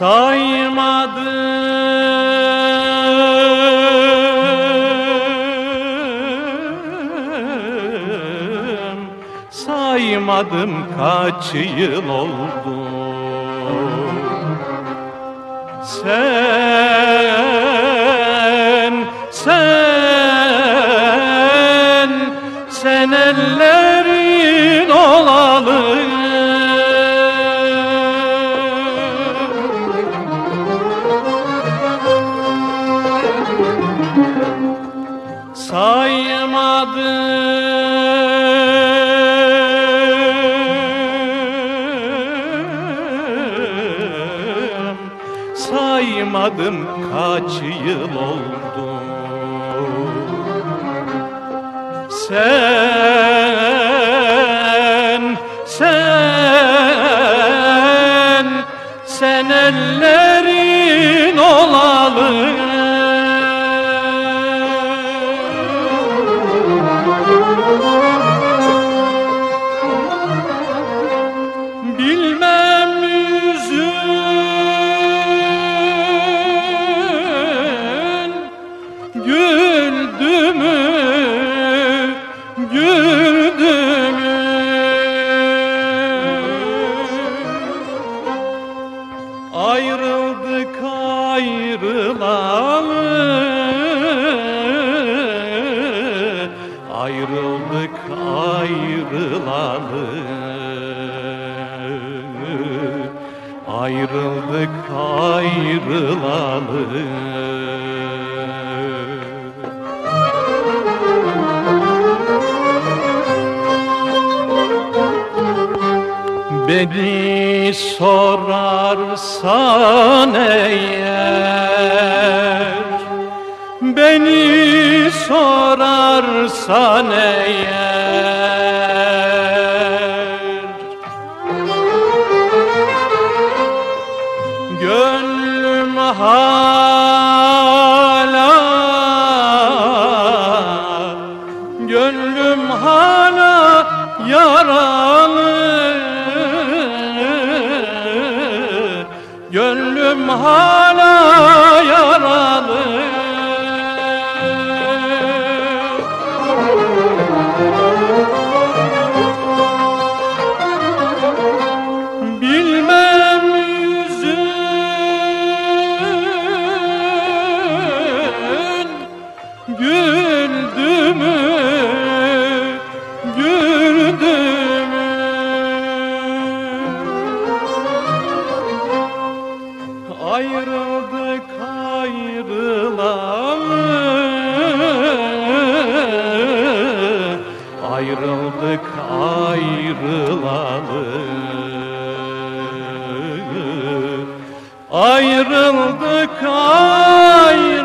saymadım. Saymadım kaç yıl oldu. Sen sen sen eller saymadım. Saymadım kaç yıl oldu. Sen, sen, sen ellerin olalı Ayrıldık ayrılalı Beni sorarsan eğer Beni sorarsan eğer hala Gönlüm hala yaralı. Gönlüm hala Ayrıldık ayrılalı Ayrıldık ayrılalı Ayrıldık ayrılalı